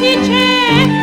si